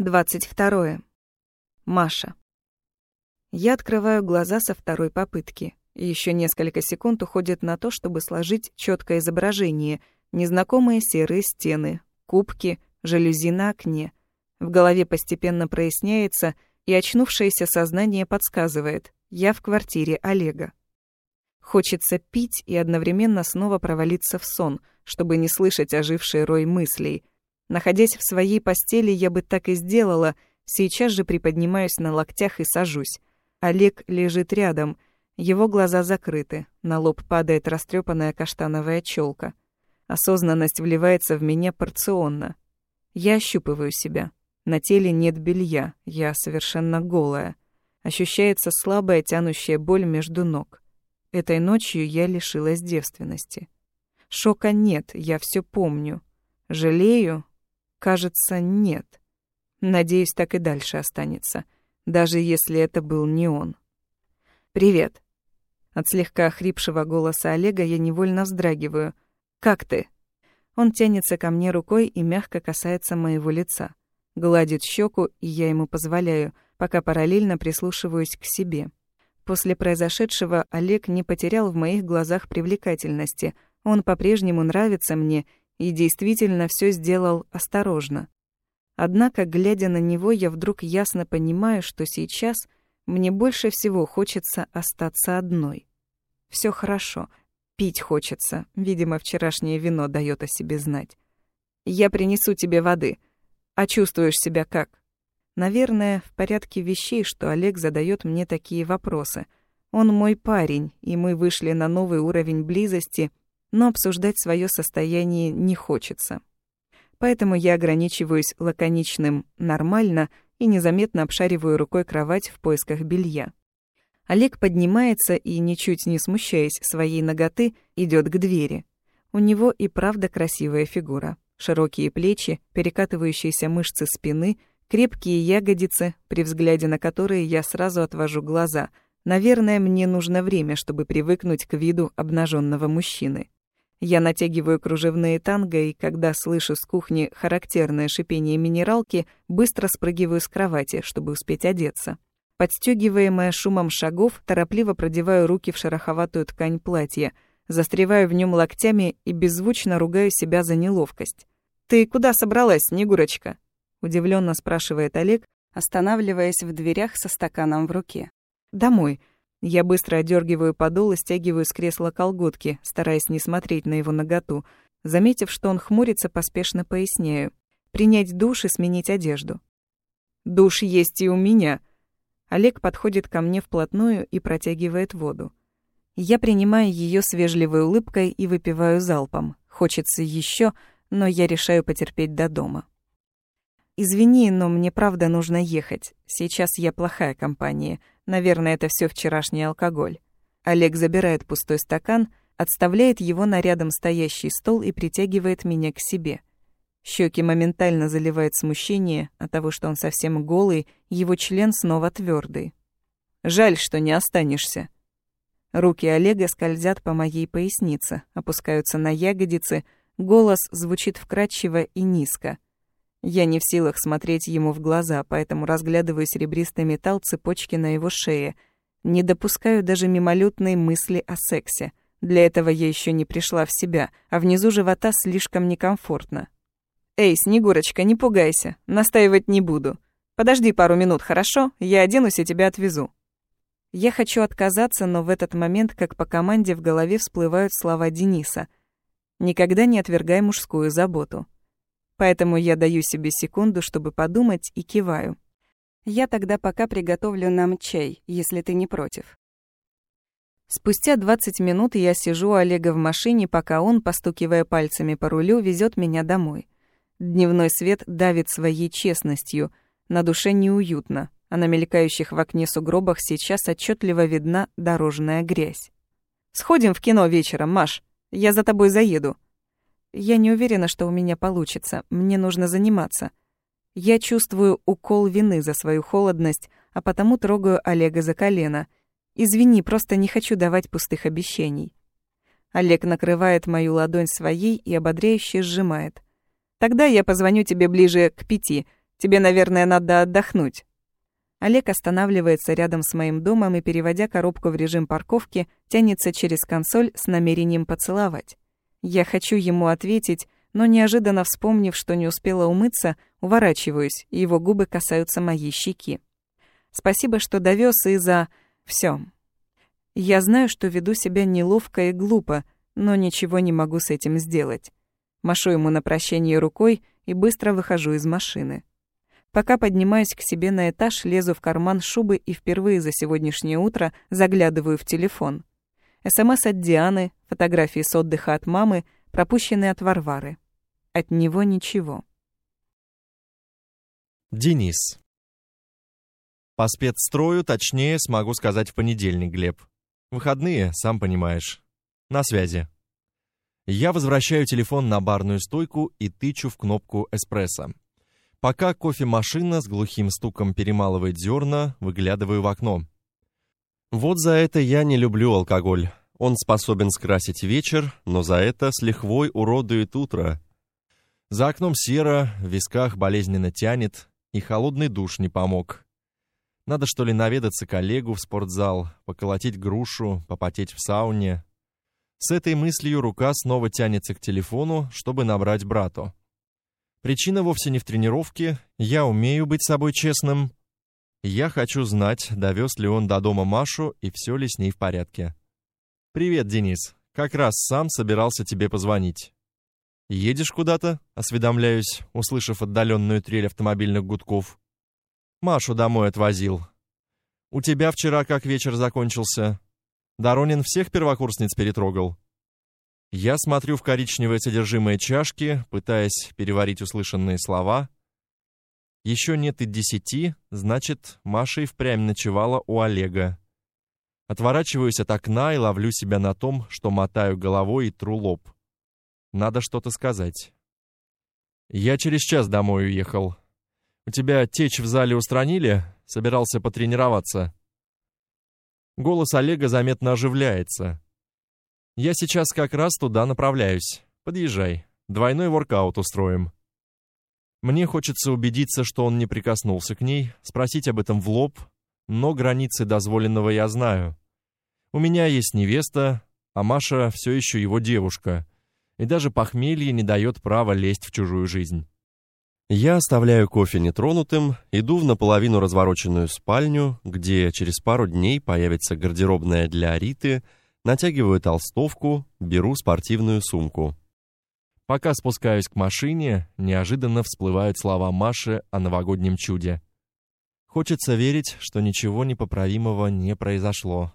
22. Маша. Я открываю глаза со второй попытки. Еще несколько секунд уходит на то, чтобы сложить четкое изображение. Незнакомые серые стены, кубки, жалюзи на окне. В голове постепенно проясняется, и очнувшееся сознание подсказывает. Я в квартире Олега. Хочется пить и одновременно снова провалиться в сон, чтобы не слышать оживший рой мыслей — Находясь в своей постели, я бы так и сделала, сейчас же приподнимаюсь на локтях и сажусь. Олег лежит рядом, его глаза закрыты, на лоб падает растрепанная каштановая челка. Осознанность вливается в меня порционно. Я ощупываю себя. На теле нет белья, я совершенно голая. Ощущается слабая тянущая боль между ног. Этой ночью я лишилась девственности. Шока нет, я все помню. Жалею, Кажется, нет. Надеюсь, так и дальше останется, даже если это был не он. «Привет». От слегка охрипшего голоса Олега я невольно вздрагиваю. «Как ты?» Он тянется ко мне рукой и мягко касается моего лица. Гладит щеку, и я ему позволяю, пока параллельно прислушиваюсь к себе. После произошедшего Олег не потерял в моих глазах привлекательности. Он по-прежнему нравится мне, и действительно все сделал осторожно. Однако, глядя на него, я вдруг ясно понимаю, что сейчас мне больше всего хочется остаться одной. Все хорошо, пить хочется, видимо, вчерашнее вино дает о себе знать. Я принесу тебе воды. А чувствуешь себя как? Наверное, в порядке вещей, что Олег задает мне такие вопросы. Он мой парень, и мы вышли на новый уровень близости, но обсуждать свое состояние не хочется. Поэтому я ограничиваюсь лаконичным «нормально» и незаметно обшариваю рукой кровать в поисках белья. Олег поднимается и, ничуть не смущаясь своей ноготы, идет к двери. У него и правда красивая фигура. Широкие плечи, перекатывающиеся мышцы спины, крепкие ягодицы, при взгляде на которые я сразу отвожу глаза. Наверное, мне нужно время, чтобы привыкнуть к виду обнаженного мужчины. Я натягиваю кружевные танго, и когда слышу с кухни характерное шипение минералки, быстро спрыгиваю с кровати, чтобы успеть одеться. Подстёгиваемая шумом шагов, торопливо продеваю руки в шероховатую ткань платья, застреваю в нем локтями и беззвучно ругаю себя за неловкость. «Ты куда собралась, Снегурочка?» — удивленно спрашивает Олег, останавливаясь в дверях со стаканом в руке. «Домой», я быстро одергиваю подол и стягиваю с кресла колготки, стараясь не смотреть на его наготу. Заметив, что он хмурится, поспешно поясняю. Принять душ и сменить одежду. «Душ есть и у меня». Олег подходит ко мне вплотную и протягивает воду. Я принимаю ее с вежливой улыбкой и выпиваю залпом. Хочется еще, но я решаю потерпеть до дома. «Извини, но мне правда нужно ехать. Сейчас я плохая компания. Наверное, это все вчерашний алкоголь». Олег забирает пустой стакан, отставляет его на рядом стоящий стол и притягивает меня к себе. Щеки моментально заливает смущение от того, что он совсем голый, его член снова твердый. «Жаль, что не останешься». Руки Олега скользят по моей пояснице, опускаются на ягодицы, голос звучит вкрадчиво и низко — я не в силах смотреть ему в глаза, поэтому разглядываю серебристый металл цепочки на его шее. Не допускаю даже мимолетной мысли о сексе. Для этого я еще не пришла в себя, а внизу живота слишком некомфортно. «Эй, Снегурочка, не пугайся, настаивать не буду. Подожди пару минут, хорошо? Я оденусь и тебя отвезу». Я хочу отказаться, но в этот момент, как по команде, в голове всплывают слова Дениса. «Никогда не отвергай мужскую заботу». Поэтому я даю себе секунду, чтобы подумать, и киваю. Я тогда пока приготовлю нам чай, если ты не против. Спустя 20 минут я сижу у Олега в машине, пока он, постукивая пальцами по рулю, везет меня домой. Дневной свет давит своей честностью, на душе неуютно, а на мелькающих в окне сугробах сейчас отчетливо видна дорожная грязь. «Сходим в кино вечером, Маш. Я за тобой заеду», я не уверена, что у меня получится. Мне нужно заниматься. Я чувствую укол вины за свою холодность, а потому трогаю Олега за колено. Извини, просто не хочу давать пустых обещаний. Олег накрывает мою ладонь своей и ободряюще сжимает. Тогда я позвоню тебе ближе к пяти. Тебе, наверное, надо отдохнуть». Олег останавливается рядом с моим домом и, переводя коробку в режим парковки, тянется через консоль с намерением поцеловать. Я хочу ему ответить, но неожиданно вспомнив, что не успела умыться, уворачиваюсь, и его губы касаются моей щеки. Спасибо, что довез и за... всё. Я знаю, что веду себя неловко и глупо, но ничего не могу с этим сделать. Машу ему на прощание рукой и быстро выхожу из машины. Пока поднимаюсь к себе на этаж, лезу в карман шубы и впервые за сегодняшнее утро заглядываю в телефон. СМС от Дианы, фотографии с отдыха от мамы, пропущенные от Варвары. От него ничего. Денис. По спецстрою, точнее, смогу сказать в понедельник, Глеб. Выходные, сам понимаешь. На связи. Я возвращаю телефон на барную стойку и тычу в кнопку эспрессо. Пока кофемашина с глухим стуком перемалывает зерна, выглядываю в окно. Вот за это я не люблю алкоголь. Он способен скрасить вечер, но за это с лихвой уродует утро. За окном серо, в висках болезненно тянет, и холодный душ не помог. Надо что ли наведаться коллегу в спортзал, поколотить грушу, попотеть в сауне. С этой мыслью рука снова тянется к телефону, чтобы набрать брату. Причина вовсе не в тренировке, я умею быть собой честным. Я хочу знать, довез ли он до дома Машу и все ли с ней в порядке. «Привет, Денис. Как раз сам собирался тебе позвонить». «Едешь куда-то?» — осведомляюсь, услышав отдаленную трель автомобильных гудков. Машу домой отвозил. У тебя вчера как вечер закончился? Доронин всех первокурсниц перетрогал. Я смотрю в коричневое содержимое чашки, пытаясь переварить услышанные слова. Еще нет и десяти, значит, Маша и впрямь ночевала у Олега. Отворачиваюсь от окна и ловлю себя на том, что мотаю головой и тру лоб. Надо что-то сказать. Я через час домой уехал. У тебя течь в зале устранили? Собирался потренироваться. Голос Олега заметно оживляется. Я сейчас как раз туда направляюсь. Подъезжай. Двойной воркаут устроим. Мне хочется убедиться, что он не прикоснулся к ней, спросить об этом в лоб, но границы дозволенного я знаю. У меня есть невеста, а Маша все еще его девушка, и даже похмелье не дает права лезть в чужую жизнь. Я оставляю кофе нетронутым, иду в наполовину развороченную спальню, где через пару дней появится гардеробная для Риты, натягиваю толстовку, беру спортивную сумку. Пока спускаюсь к машине, неожиданно всплывают слова Маши о новогоднем чуде. Хочется верить, что ничего непоправимого не произошло.